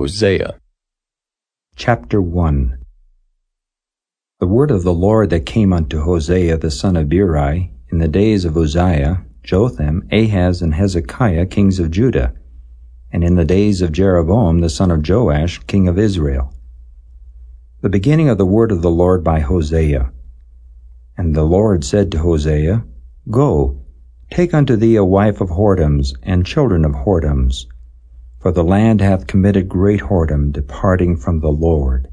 Hosea Chapter 1 The word of the Lord that came unto Hosea the son of Beeri in the days of Uzziah, Jotham, Ahaz, and Hezekiah, kings of Judah, and in the days of Jeroboam the son of Joash, king of Israel. The beginning of the word of the Lord by Hosea. And the Lord said to Hosea, Go, take unto thee a wife of whoredoms, and children of whoredoms, for the land hath committed great whoredom, departing from the Lord.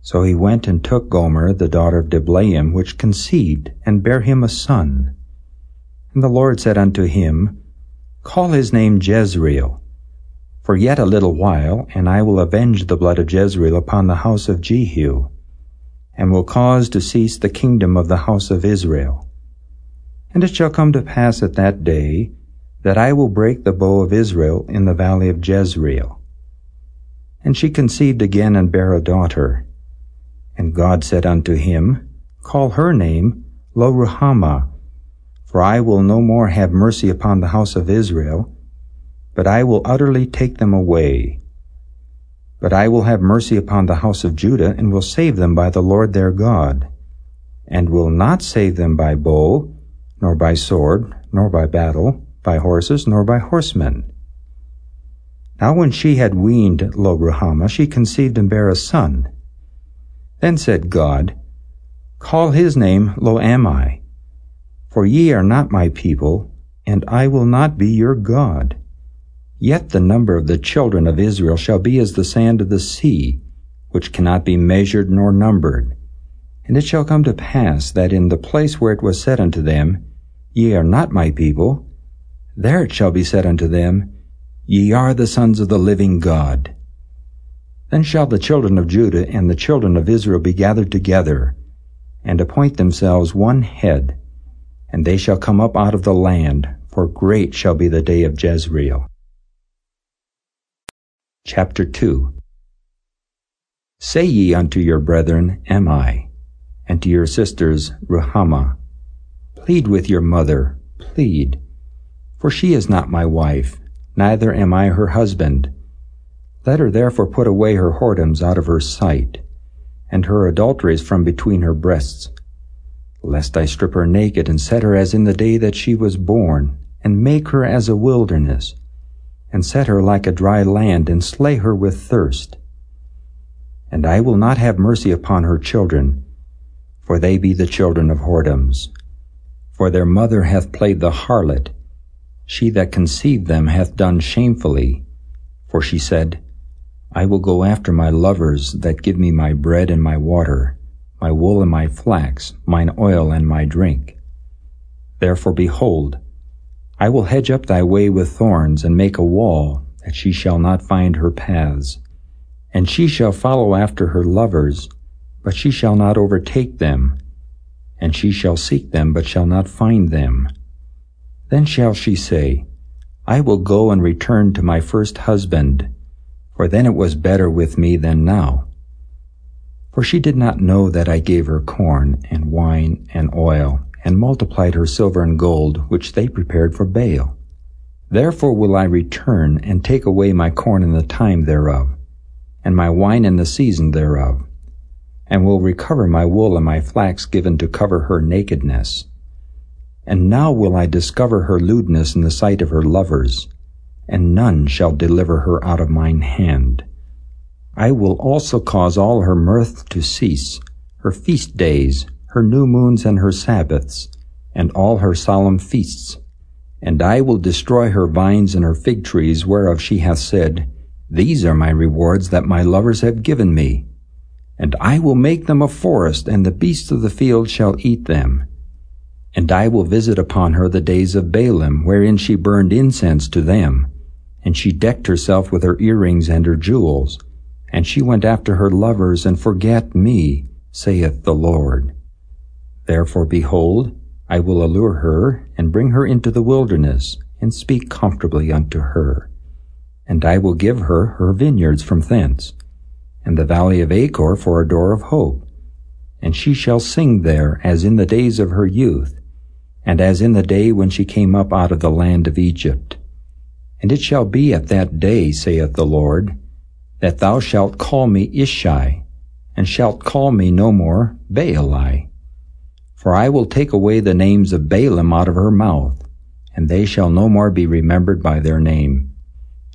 So he went and took Gomer, the daughter of Diblaim, which conceived, and bare him a son. And the Lord said unto him, Call his name Jezreel. For yet a little while, and I will avenge the blood of Jezreel upon the house of Jehu, and will cause to cease the kingdom of the house of Israel. And it shall come to pass at that day, that I will break the bow of Israel in the valley of Jezreel. And she conceived again and bare a daughter. And God said unto him, Call her name Lo-ruhamah, for I will no more have mercy upon the house of Israel, but I will utterly take them away. But I will have mercy upon the house of Judah, and will save them by the Lord their God, and will not save them by bow, nor by sword, nor by battle, by horses, nor by horsemen. Now when she had weaned Lo-ruhamah, she conceived and bare a son. Then said God, Call his name Lo-ammi, for ye are not my people, and I will not be your God. Yet the number of the children of Israel shall be as the sand of the sea, which cannot be measured nor numbered. And it shall come to pass that in the place where it was said unto them, Ye are not my people, there it shall be said unto them, Ye are the sons of the living God. Then shall the children of Judah and the children of Israel be gathered together, and appoint themselves one head, and they shall come up out of the land, for great shall be the day of Jezreel. Chapter 2 Say ye unto your brethren, Ammi, and to your sisters, Ruhamah, Plead with your mother, plead, for she is not my wife, neither am I her husband. Let her therefore put away her whoredoms out of her sight, and her adulteries from between her breasts, lest I strip her naked and set her as in the day that she was born, and make her as a wilderness, and set her like a dry land, and slay her with thirst. And I will not have mercy upon her children, for they be the children of whoredoms. For their mother hath played the harlot, she that conceived them hath done shamefully. For she said, I will go after my lovers that give me my bread and my water, my wool and my flax, mine oil and my drink. Therefore behold, I will hedge up thy way with thorns, and make a wall, that she shall not find her paths. And she shall follow after her lovers, but she shall not overtake them. And she shall seek them, but shall not find them. Then shall she say, I will go and return to my first husband, for then it was better with me than now. For she did not know that I gave her corn and wine and oil, and multiplied her silver and gold, which they prepared for Baal. Therefore will I return and take away my corn in the time thereof, and my wine in the season thereof, and will recover my wool and my flax given to cover her nakedness and now will I discover her lewdness in the sight of her lovers, and none shall deliver her out of mine hand. I will also cause all her mirth to cease, her feast days, her new moons and her Sabbaths, and all her solemn feasts. And I will destroy her vines and her fig trees, whereof she hath said, These are my rewards that my lovers have given me. And I will make them a forest, and the beasts of the field shall eat them. And I will visit upon her the days of Baalim, wherein she burned incense to them. And she decked herself with her earrings and her jewels. And she went after her lovers and forgat me, saith the Lord. Therefore, behold, I will allure her and bring her into the wilderness and speak comfortably unto her. And I will give her her vineyards from thence, and the valley of Achor for a door of hope. And she shall sing there as in the days of her youth, and as in the day when she came up out of the land of Egypt. And it shall be at that day, saith the Lord, that thou shalt call me Ishi, and shalt call me no more Baali. For I will take away the names of Baalim out of her mouth, and they shall no more be remembered by their name.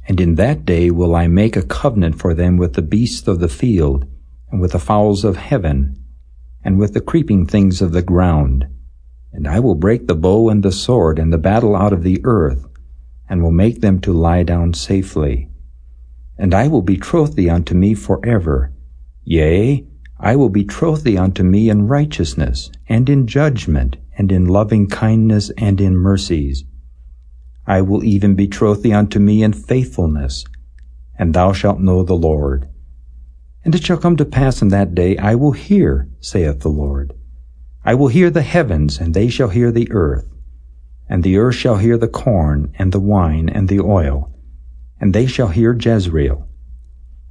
And in that day will I make a covenant for them with the beasts of the field, and with the fowls of heaven, and with the creeping things of the ground. And I will break the bow and the sword and the battle out of the earth, and will make them to lie down safely. And I will betroth thee unto me forever. Yea, I will betroth thee unto me in righteousness, and in judgment, and in loving kindness, and in mercies. I will even betroth thee unto me in faithfulness, and thou shalt know the Lord. And it shall come to pass in that day, I will hear, saith the Lord. I will hear the heavens, and they shall hear the earth. And the earth shall hear the corn, and the wine, and the oil. And they shall hear Jezreel.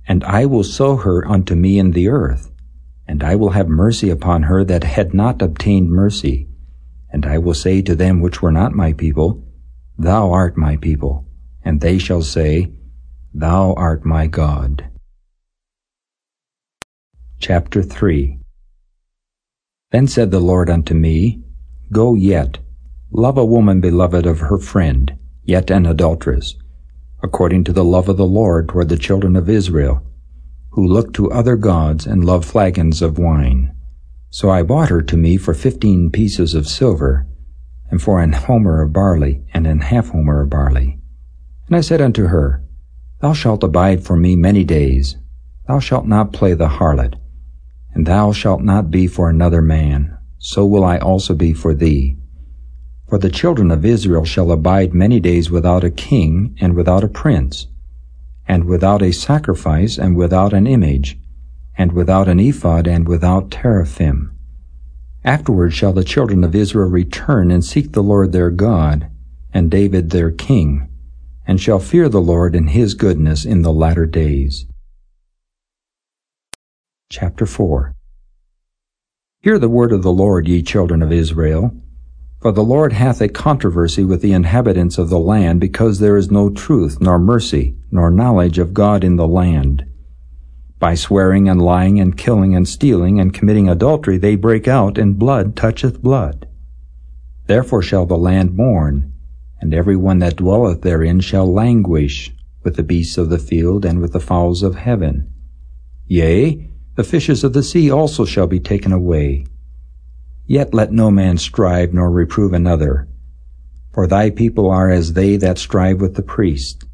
And I will sow her unto me in the earth. And I will have mercy upon her that had not obtained mercy. And I will say to them which were not my people, Thou art my people. And they shall say, Thou art my God. Chapter 3 Then said the Lord unto me, Go yet, love a woman beloved of her friend, yet an adulteress, according to the love of the Lord toward the children of Israel, who look to other gods and love flagons of wine. So I bought her to me for fifteen pieces of silver, and for an homer of barley, and an half homer of barley. And I said unto her, Thou shalt abide for me many days. Thou shalt not play the harlot, and thou shalt not be for another man, so will I also be for thee. For the children of Israel shall abide many days without a king and without a prince, and without a sacrifice and without an image, and without an ephod and without teraphim. Afterward shall the children of Israel return and seek the Lord their God, and David their king, and shall fear the Lord and his goodness in the latter days. Chapter 4 Hear the word of the Lord, ye children of Israel. For the Lord hath a controversy with the inhabitants of the land, because there is no truth, nor mercy, nor knowledge of God in the land. By swearing and lying and killing and stealing and committing adultery, they break out, and blood toucheth blood. Therefore shall the land mourn, and every one that dwelleth therein shall languish, with the beasts of the field and with the fowls of heaven. Yea, the fishes of the sea also shall be taken away. Yet let no man strive nor reprove another, for thy people are as they that strive with the priest.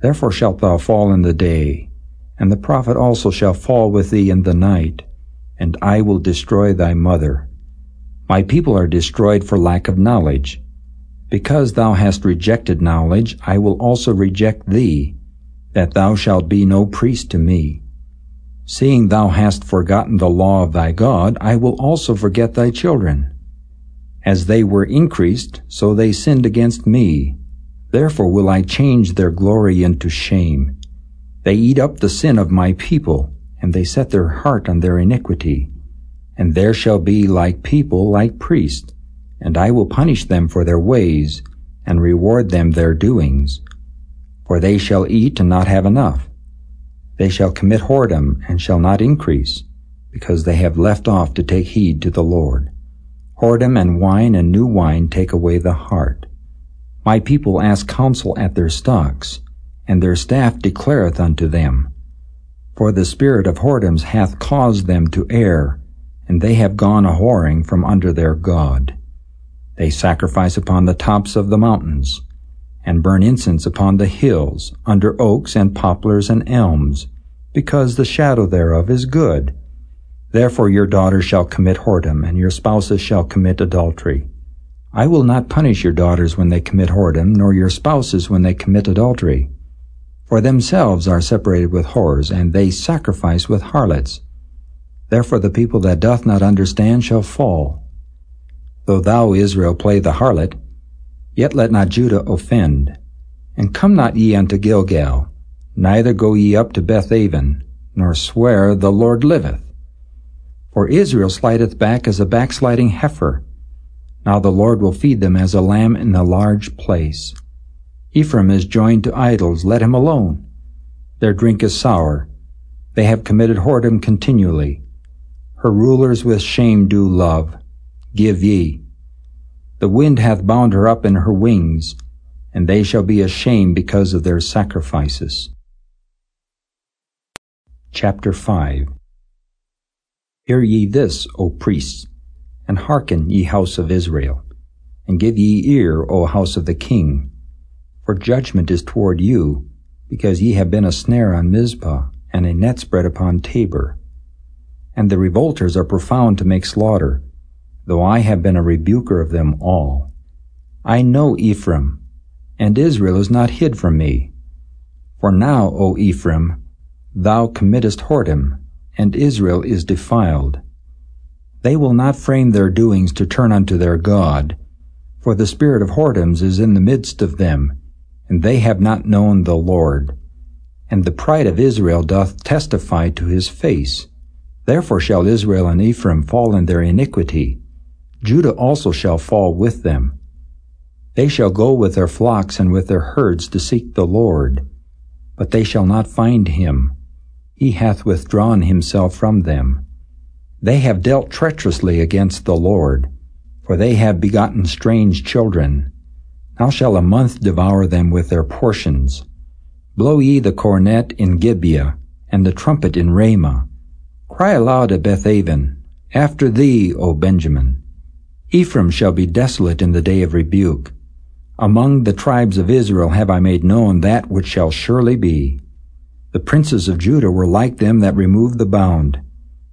Therefore shalt thou fall in the day, and the prophet also shall fall with thee in the night, and I will destroy thy mother. My people are destroyed for lack of knowledge. Because thou hast rejected knowledge, I will also reject thee, that thou shalt be no priest to me. Seeing thou hast forgotten the law of thy God, I will also forget thy children. As they were increased, so they sinned against me. Therefore will I change their glory into shame. They eat up the sin of my people, and they set their heart on their iniquity. And there shall be like people like priests, and I will punish them for their ways, and reward them their doings. For they shall eat and not have enough they shall commit whoredom and shall not increase, because they have left off to take heed to the Lord. Whoredom and wine and new wine take away the heart. My people ask counsel at their stocks, and their staff declareth unto them. For the spirit of whoredoms hath caused them to err, and they have gone a whoring from under their God. They sacrifice upon the tops of the mountains, and burn incense upon the hills, under oaks and poplars and elms, because the shadow thereof is good. Therefore your daughters shall commit whoredom, and your spouses shall commit adultery. I will not punish your daughters when they commit whoredom, nor your spouses when they commit adultery. For themselves are separated with whores, and they sacrifice with harlots. Therefore the people that doth not understand shall fall. Though thou, Israel, play the harlot, yet let not Judah offend. And come not ye unto Gilgal, Neither go ye up to Bethaven, nor swear, The Lord liveth. For Israel slideth back as a backsliding heifer. Now the Lord will feed them as a lamb in a large place. Ephraim is joined to idols, let him alone. Their drink is sour. They have committed whoredom continually. Her rulers with shame do love. Give ye. The wind hath bound her up in her wings, and they shall be ashamed because of their sacrifices. Chapter 5 Hear ye this, O priests, and hearken, ye house of Israel, and give ye ear, O house of the king. For judgment is toward you, because ye have been a snare on Mizpah, and a net spread upon Tabor. And the revolters are profound to make slaughter, though I have been a rebuker of them all. I know Ephraim, and Israel is not hid from me. For now, O Ephraim, thou committest whoredom, and Israel is defiled. They will not frame their doings to turn unto their God, for the spirit of whoredoms is in the midst of them, and they have not known the Lord. And the pride of Israel doth testify to his face. Therefore shall Israel and Ephraim fall in their iniquity. Judah also shall fall with them. They shall go with their flocks and with their herds to seek the Lord, but they shall not find him. He hath withdrawn himself from them. They have dealt treacherously against the Lord, for they have begotten strange children. Now shall a month devour them with their portions. Blow ye the cornet in Gibeah, and the trumpet in Ramah. Cry aloud at Bethaven, After thee, O Benjamin. Ephraim shall be desolate in the day of rebuke. Among the tribes of Israel have I made known that which shall surely be. The princes of Judah were like them that removed the bound.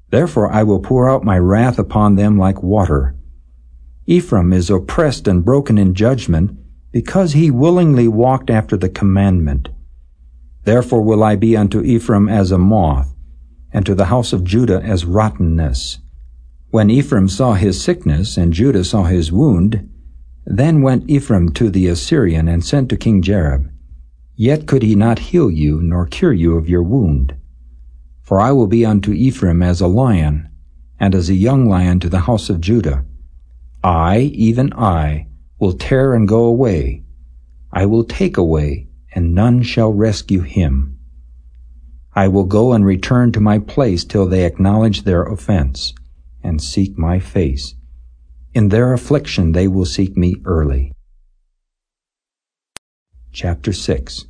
Therefore I will pour out my wrath upon them like water. Ephraim is oppressed and broken in judgment, because he willingly walked after the commandment. Therefore will I be unto Ephraim as a moth, and to the house of Judah as rottenness. When Ephraim saw his sickness, and Judah saw his wound, then went Ephraim to the Assyrian, and sent to King Jareb. Yet could he not heal you, nor cure you of your wound. For I will be unto Ephraim as a lion, and as a young lion to the house of Judah. I, even I, will tear and go away. I will take away, and none shall rescue him. I will go and return to my place till they acknowledge their offense, and seek my face. In their affliction they will seek me early. Chapter 6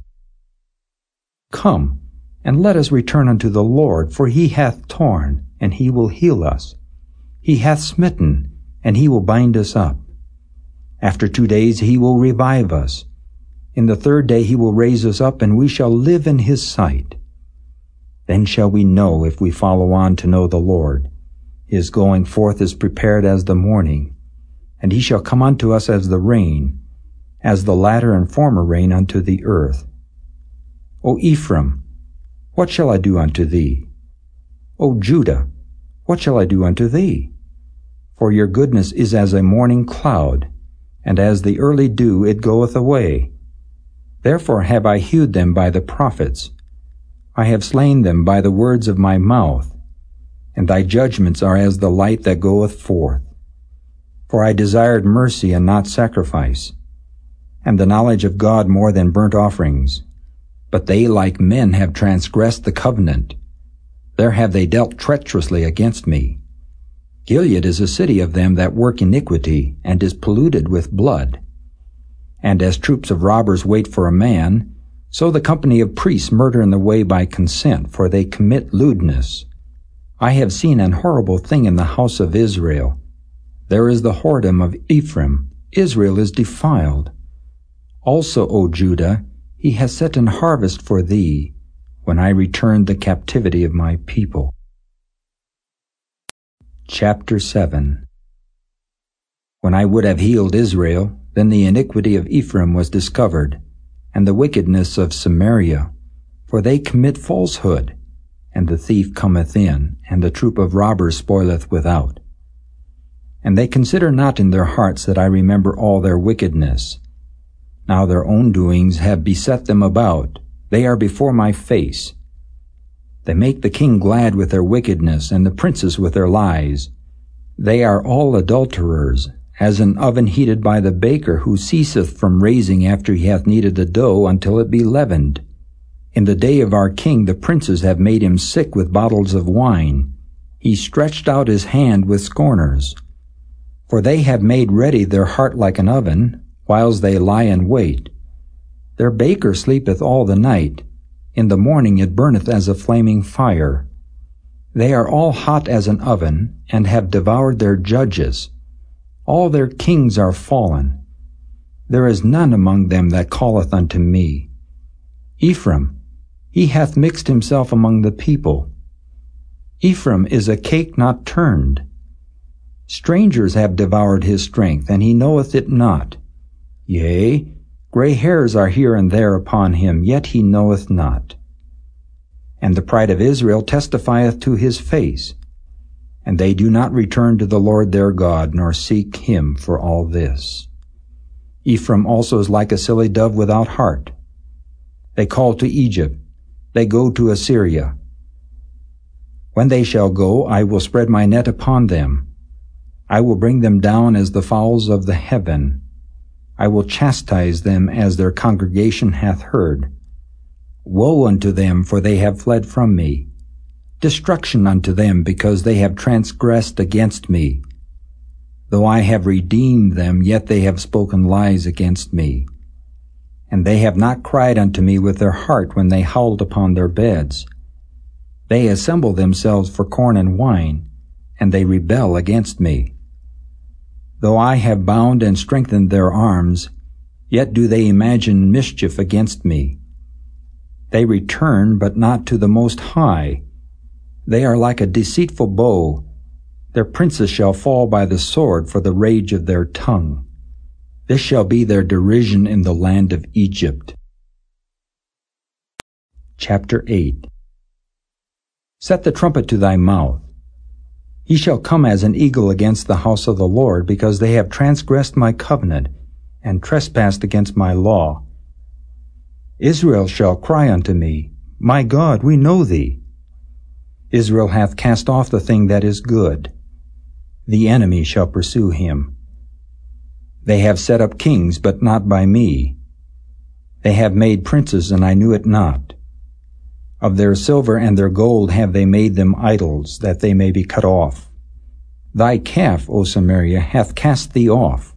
Come, and let us return unto the Lord, for he hath torn, and he will heal us. He hath smitten, and he will bind us up. After two days he will revive us. In the third day he will raise us up, and we shall live in his sight. Then shall we know if we follow on to know the Lord. His going forth is prepared as the morning, and he shall come unto us as the rain, as the latter and former rain unto the earth. O Ephraim, what shall I do unto thee? O Judah, what shall I do unto thee? For your goodness is as a morning cloud, and as the early dew it goeth away. Therefore have I hewed them by the prophets. I have slain them by the words of my mouth, and thy judgments are as the light that goeth forth. For I desired mercy and not sacrifice, and the knowledge of God more than burnt offerings. But they like men have transgressed the covenant. There have they dealt treacherously against me. Gilead is a city of them that work iniquity, and is polluted with blood. And as troops of robbers wait for a man, so the company of priests murder in the way by consent, for they commit lewdness. I have seen an horrible thing in the house of Israel. There is the whoredom of Ephraim. Israel is defiled. Also, O Judah, he has set an harvest for thee when I return the captivity of my people. Chapter 7 When I would have healed Israel, then the iniquity of Ephraim was discovered, and the wickedness of Samaria, for they commit falsehood, and the thief cometh in, and the troop of robbers spoileth without. And they consider not in their hearts that I remember all their wickedness, now their own doings have beset them about. They are before my face. They make the king glad with their wickedness, and the princes with their lies. They are all adulterers, as an oven heated by the baker, who ceaseth from raising after he hath kneaded the dough until it be leavened. In the day of our king, the princes have made him sick with bottles of wine. He stretched out his hand with scorners. For they have made ready their heart like an oven, whiles they lie in wait. Their baker sleepeth all the night. In the morning it burneth as a flaming fire. They are all hot as an oven, and have devoured their judges. All their kings are fallen. There is none among them that calleth unto me. Ephraim, he hath mixed himself among the people. Ephraim is a cake not turned. Strangers have devoured his strength, and he knoweth it not. Yea, gray hairs are here and there upon him, yet he knoweth not. And the pride of Israel testifieth to his face, and they do not return to the Lord their God, nor seek him for all this. Ephraim also is like a silly dove without heart. They call to Egypt, they go to Assyria. When they shall go, I will spread my net upon them I will bring them down as the fowls of the heaven. I will chastise them as their congregation hath heard. Woe unto them, for they have fled from me. Destruction unto them, because they have transgressed against me. Though I have redeemed them, yet they have spoken lies against me. And they have not cried unto me with their heart when they howled upon their beds. They assemble themselves for corn and wine, and they rebel against me. Though I have bound and strengthened their arms, yet do they imagine mischief against me. They return, but not to the Most High. They are like a deceitful bow. Their princes shall fall by the sword for the rage of their tongue. This shall be their derision in the land of Egypt. Chapter 8 Set the trumpet to thy mouth he shall come as an eagle against the house of the Lord, because they have transgressed my covenant, and trespassed against my law. Israel shall cry unto me, My God, we know thee. Israel hath cast off the thing that is good. The enemy shall pursue him. They have set up kings, but not by me. They have made princes, and I knew it not. Of their silver and their gold have they made them idols, that they may be cut off. Thy calf, O Samaria, hath cast thee off.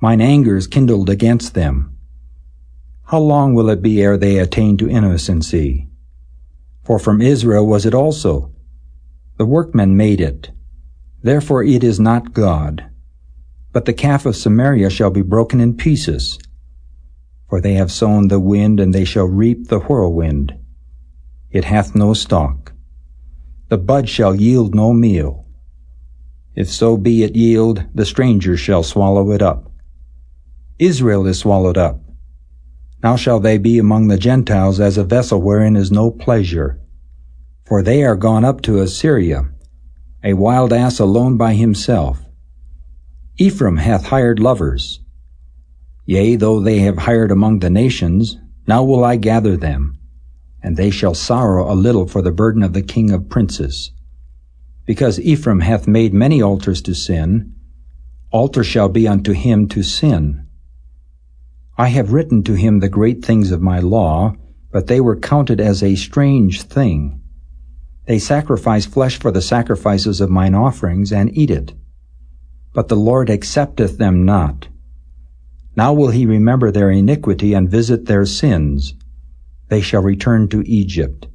Mine anger is kindled against them. How long will it be ere they attain to innocency? For from Israel was it also. The workmen made it. Therefore it is not God. But the calf of Samaria shall be broken in pieces. For they have sown the wind, and they shall reap the whirlwind it hath no stalk. The bud shall yield no meal. If so be it yield, the stranger shall swallow it up. Israel is swallowed up. Now shall they be among the Gentiles as a vessel wherein is no pleasure. For they are gone up to Assyria, a wild ass alone by himself. Ephraim hath hired lovers. Yea, though they have hired among the nations, now will I gather them and they shall sorrow a little for the burden of the king of princes. Because Ephraim hath made many altars to sin, altar shall be unto him to sin. I have written to him the great things of my law, but they were counted as a strange thing. They sacrifice flesh for the sacrifices of mine offerings, and eat it. But the Lord accepteth them not. Now will he remember their iniquity and visit their sins they shall return to Egypt.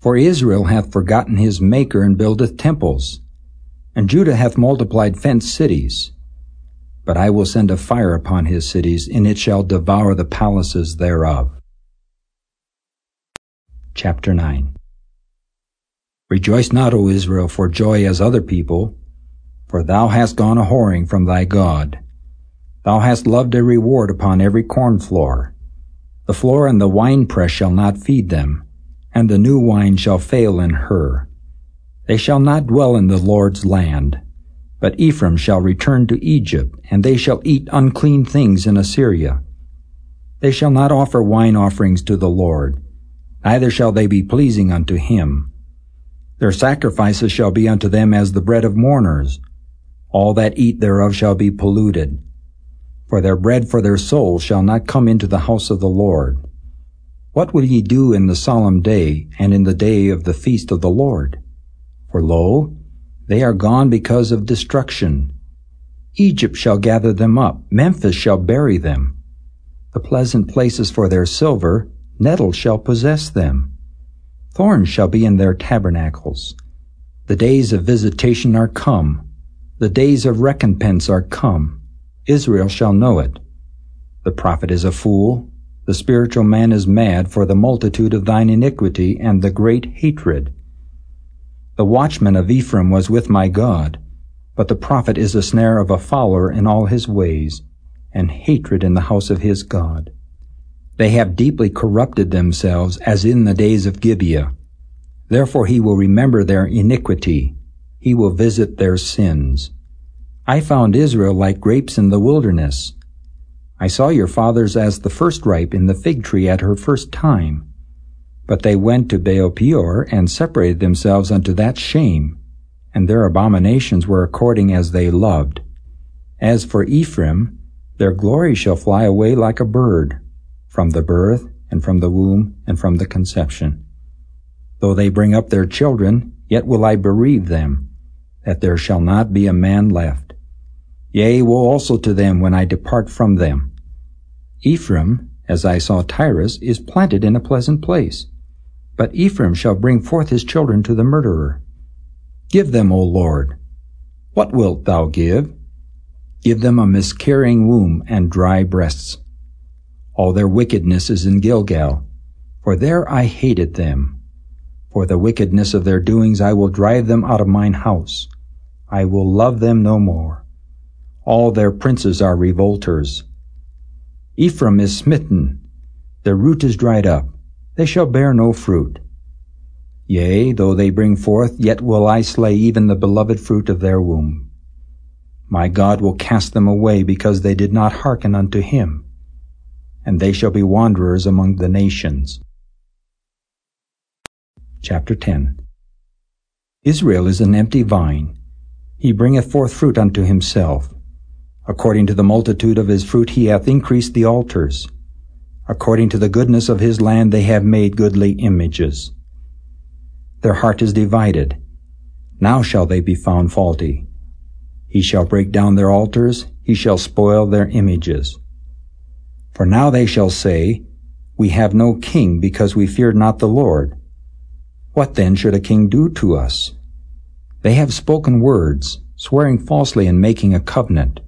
For Israel hath forgotten his Maker and buildeth temples, and Judah hath multiplied fenced cities. But I will send a fire upon his cities, and it shall devour the palaces thereof. Chapter 9 Rejoice not, O Israel, for joy as other people, for thou hast gone a whoring from thy God. Thou hast loved a reward upon every corn floor. The floor and the winepress shall not feed them, and the new wine shall fail in her. They shall not dwell in the Lord's land. But Ephraim shall return to Egypt, and they shall eat unclean things in Assyria. They shall not offer wine offerings to the Lord, neither shall they be pleasing unto him. Their sacrifices shall be unto them as the bread of mourners. All that eat thereof shall be polluted for their bread for their soul shall not come into the house of the Lord. What will ye do in the solemn day, and in the day of the feast of the Lord? For lo, they are gone because of destruction. Egypt shall gather them up, Memphis shall bury them. The pleasant places for their silver, nettles shall possess them. Thorns shall be in their tabernacles. The days of visitation are come. The days of recompense are come. Israel shall know it. The prophet is a fool. The spiritual man is mad for the multitude of thine iniquity and the great hatred. The watchman of Ephraim was with my God, but the prophet is a snare of a fowler in all his ways, and hatred in the house of his God. They have deeply corrupted themselves as in the days of Gibeah. Therefore he will remember their iniquity. He will visit their sins. I found Israel like grapes in the wilderness. I saw your fathers as the first ripe in the fig tree at her first time. But they went to Baal Peor and separated themselves unto that shame, and their abominations were according as they loved. As for Ephraim, their glory shall fly away like a bird, from the birth, and from the womb, and from the conception. Though they bring up their children, yet will I bereave them, that there shall not be a man left. Yea, woe also to them when I depart from them. Ephraim, as I saw Tyrus, is planted in a pleasant place. But Ephraim shall bring forth his children to the murderer. Give them, O Lord. What wilt thou give? Give them a miscarrying womb and dry breasts. All their wickedness is in Gilgal, for there I hated them. For the wickedness of their doings I will drive them out of mine house. I will love them no more. All their princes are revolters. Ephraim is smitten, their root is dried up they shall bear no fruit. Yea, though they bring forth, yet will I slay even the beloved fruit of their womb. My God will cast them away because they did not hearken unto him, and they shall be wanderers among the nations. Chapter 10 Israel is an empty vine. He bringeth forth fruit unto himself. According to the multitude of his fruit he hath increased the altars. According to the goodness of his land they have made goodly images. Their heart is divided. Now shall they be found faulty. He shall break down their altars, he shall spoil their images. For now they shall say, We have no king because we feared not the Lord. What then should a king do to us? They have spoken words, swearing falsely and making a covenant.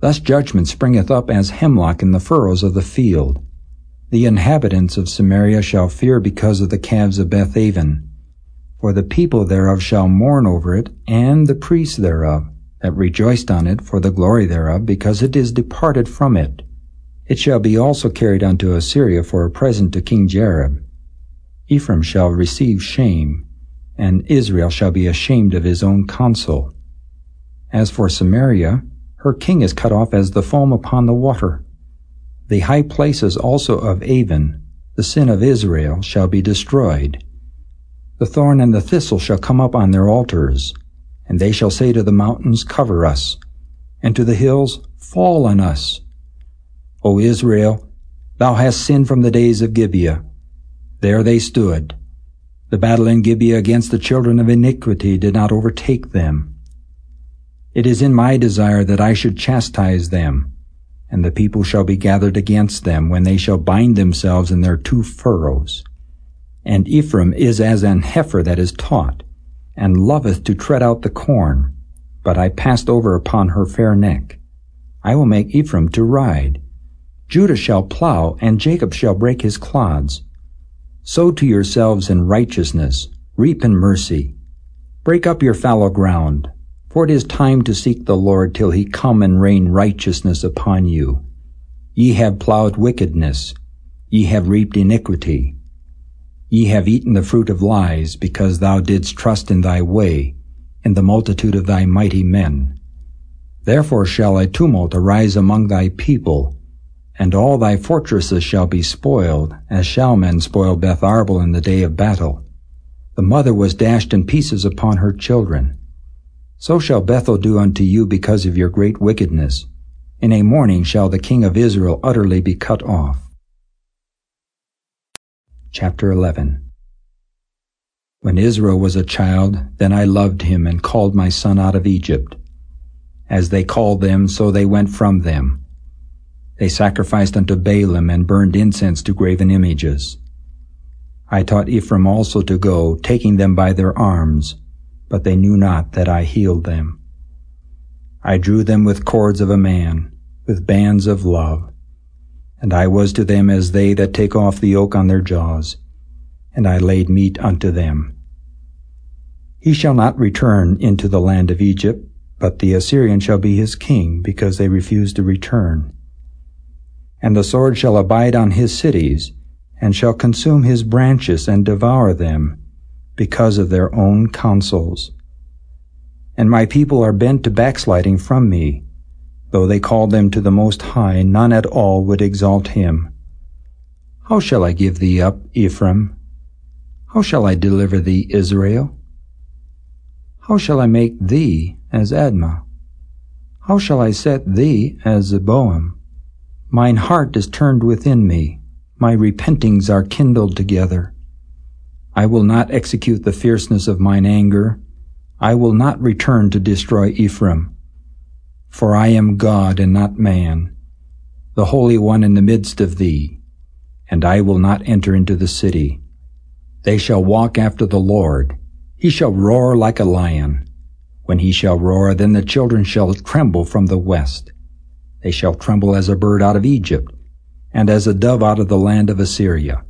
Thus judgment springeth up as hemlock in the furrows of the field. The inhabitants of Samaria shall fear because of the calves of Bethaven. For the people thereof shall mourn over it, and the priests thereof, that rejoiced on it for the glory thereof, because it is departed from it. It shall be also carried unto Assyria for a present to King Jareb. Ephraim shall receive shame, and Israel shall be ashamed of his own counsel. As for Samaria, her king is cut off as the foam upon the water. The high places also of Aven, the sin of Israel, shall be destroyed. The thorn and the thistle shall come up on their altars, and they shall say to the mountains, Cover us, and to the hills, Fall on us. O Israel, thou hast sinned from the days of Gibeah. There they stood. The battle in Gibeah against the children of iniquity did not overtake them. It is in my desire that I should chastise them, and the people shall be gathered against them when they shall bind themselves in their two furrows. And Ephraim is as an heifer that is taught, and loveth to tread out the corn. But I passed over upon her fair neck. I will make Ephraim to ride. Judah shall plow, and Jacob shall break his clods. Sow to yourselves in righteousness, reap in mercy. Break up your fallow ground, for it is time to seek the Lord till he come and rain righteousness upon you. Ye have plowed wickedness, ye have reaped iniquity. Ye have eaten the fruit of lies, because thou didst trust in thy way, in the multitude of thy mighty men. Therefore shall a tumult arise among thy people, and all thy fortresses shall be spoiled, as shall men spoil Beth Arbel in the day of battle. The mother was dashed in pieces upon her children. So shall Bethel do unto you because of your great wickedness. In a morning shall the king of Israel utterly be cut off. Chapter 11 When Israel was a child, then I loved him and called my son out of Egypt. As they called them, so they went from them. They sacrificed unto Baalim and burned incense to graven images. I taught Ephraim also to go, taking them by their arms, but they knew not that I healed them. I drew them with cords of a man, with bands of love. And I was to them as they that take off the yoke on their jaws, and I laid meat unto them. He shall not return into the land of Egypt, but the Assyrian shall be his king, because they refuse to return. And the sword shall abide on his cities, and shall consume his branches and devour them, because of their own counsels. And my people are bent to backsliding from me. Though they called them to the Most High, none at all would exalt him. How shall I give thee up, Ephraim? How shall I deliver thee, Israel? How shall I make thee as Admah? How shall I set thee as Zeboim? Mine heart is turned within me, my repentings are kindled together. I will not execute the fierceness of mine anger. I will not return to destroy Ephraim. For I am God and not man, the Holy One in the midst of thee, and I will not enter into the city. They shall walk after the Lord. He shall roar like a lion. When he shall roar, then the children shall tremble from the west. They shall tremble as a bird out of Egypt, and as a dove out of the land of Assyria.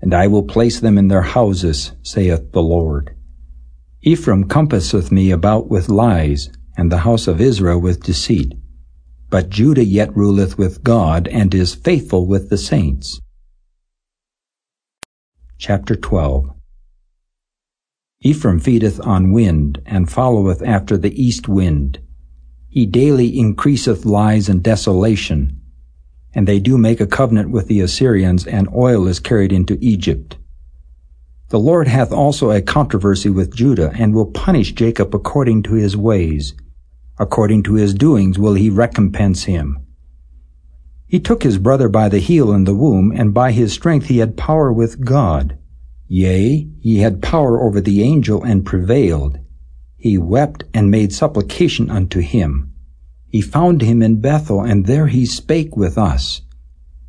And I will place them in their houses, saith the Lord. Ephraim compasseth me about with lies, and the house of Israel with deceit. But Judah yet ruleth with God, and is faithful with the saints. Chapter 12 Ephraim feedeth on wind, and followeth after the east wind. He daily increaseth lies and desolation. And they do make a covenant with the Assyrians, and oil is carried into Egypt. The Lord hath also a controversy with Judah, and will punish Jacob according to his ways. According to his doings will he recompense him. He took his brother by the heel in the womb, and by his strength he had power with God. Yea, he had power over the angel and prevailed. He wept and made supplication unto him. He found him in Bethel, and there he spake with us.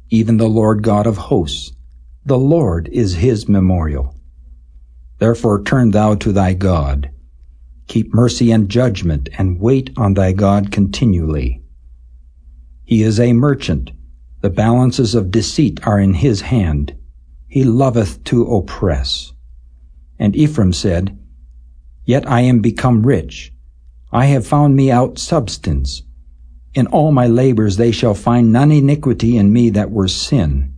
Even the Lord God of hosts, the Lord is his memorial. Therefore turn thou to thy God. Keep mercy and judgment, and wait on thy God continually. He is a merchant. The balances of deceit are in his hand. He loveth to oppress. And Ephraim said, Yet I am become rich. I have found me out substance. In all my labors they shall find none iniquity in me that were sin.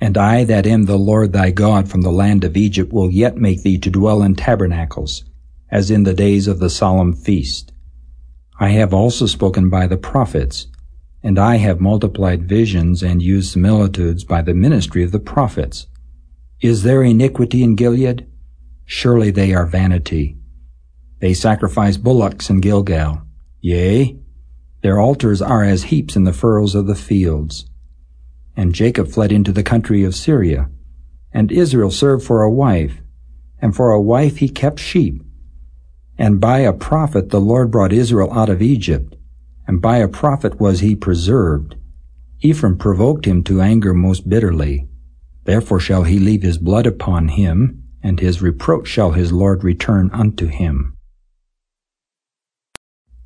And I that am the Lord thy God from the land of Egypt will yet make thee to dwell in tabernacles, as in the days of the solemn feast. I have also spoken by the prophets, and I have multiplied visions and used similitudes by the ministry of the prophets. Is there iniquity in Gilead? Surely they are vanity. They sacrifice bullocks in Gilgal. Yea, their altars are as heaps in the furrows of the fields. And Jacob fled into the country of Syria. And Israel served for a wife. And for a wife he kept sheep. And by a prophet the Lord brought Israel out of Egypt. And by a prophet was he preserved. Ephraim provoked him to anger most bitterly. Therefore shall he leave his blood upon him, and his reproach shall his Lord return unto him.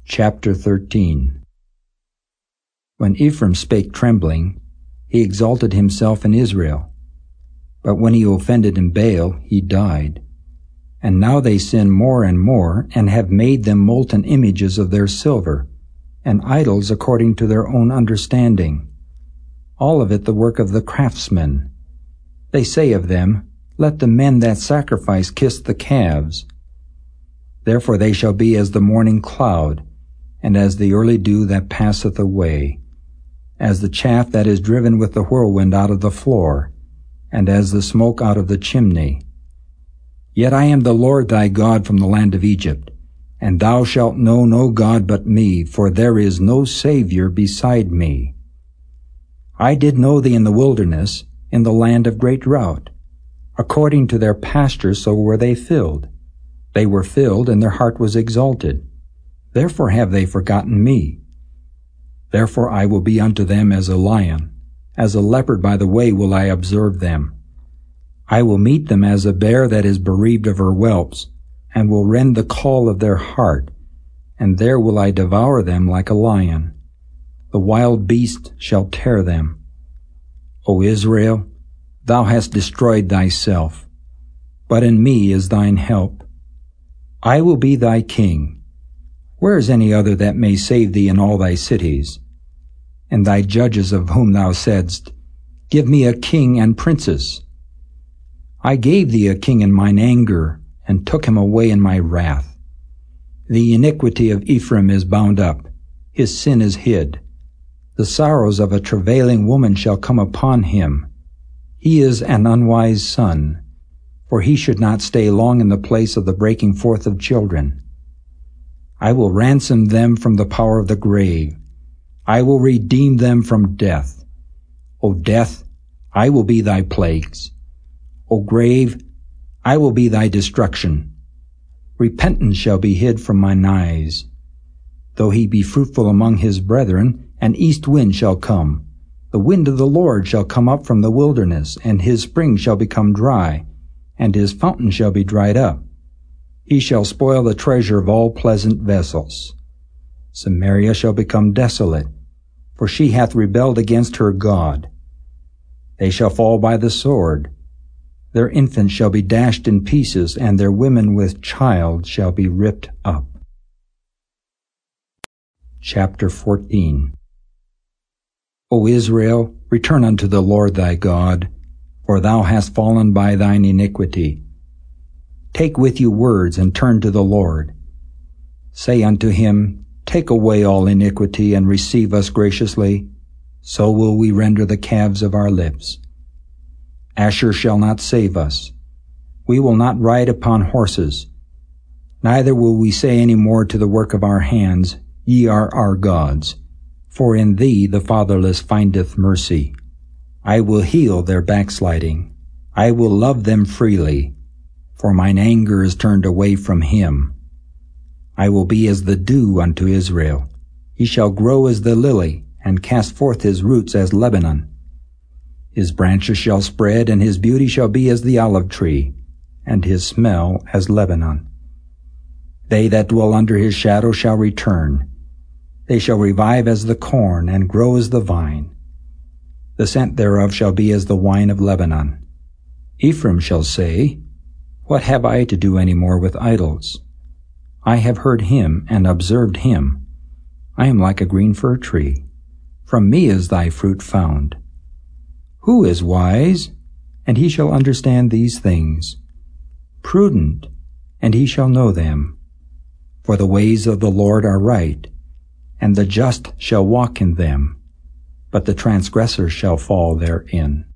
Chapter 13 When Ephraim spake trembling, he exalted himself in Israel. But when he offended in Baal, he died. And now they sin more and more, and have made them molten images of their silver, and idols according to their own understanding. All of it the work of the craftsmen. They say of them, Let the men that sacrifice kiss the calves. Therefore they shall be as the morning cloud, and as the early dew that passeth away, as the chaff that is driven with the whirlwind out of the floor, and as the smoke out of the chimney. Yet I am the Lord thy God from the land of Egypt, and thou shalt know no God but me, for there is no Saviour beside me. I did know thee in the wilderness, in the land of great drought. According to their pastures so were they filled. They were filled, and their heart was exalted. Therefore have they forgotten me. Therefore I will be unto them as a lion, as a leopard by the way will I observe them. I will meet them as a bear that is bereaved of her whelps, and will rend the caul of their heart, and there will I devour them like a lion. The wild beast shall tear them. O Israel, thou hast destroyed thyself, but in me is thine help. I will be thy king. Where is any other that may save thee in all thy cities? And thy judges of whom thou saidst, Give me a king and princes. I gave thee a king in mine anger, and took him away in my wrath. The iniquity of Ephraim is bound up, his sin is hid. The sorrows of a travailing woman shall come upon him. He is an unwise son, for he should not stay long in the place of the breaking forth of children. I will ransom them from the power of the grave. I will redeem them from death. O death, I will be thy plagues. O grave, I will be thy destruction. Repentance shall be hid from mine eyes. Though he be fruitful among his brethren, an east wind shall come. The wind of the Lord shall come up from the wilderness, and his spring shall become dry, and his fountain shall be dried up. He shall spoil the treasure of all pleasant vessels. Samaria shall become desolate, for she hath rebelled against her God. They shall fall by the sword, their infants shall be dashed in pieces, and their women with child shall be ripped up. Chapter 14 O Israel, return unto the Lord thy God, for thou hast fallen by thine iniquity. Take with you words and turn to the Lord. Say unto him, Take away all iniquity and receive us graciously, so will we render the calves of our lips. Asshur shall not save us. We will not ride upon horses. Neither will we say any more to the work of our hands, Ye are our gods. For in thee the fatherless findeth mercy. I will heal their backsliding. I will love them freely. For mine anger is turned away from him. I will be as the dew unto Israel. He shall grow as the lily, and cast forth his roots as Lebanon. His branches shall spread, and his beauty shall be as the olive tree, and his smell as Lebanon. They that dwell under his shadow shall return. They shall revive as the corn, and grow as the vine. The scent thereof shall be as the wine of Lebanon. Ephraim shall say, What have I to do any more with idols? I have heard him and observed him. I am like a green fir tree. From me is thy fruit found. Who is wise? And he shall understand these things. Prudent, and he shall know them. For the ways of the Lord are right, and the just shall walk in them, but the transgressor shall fall therein.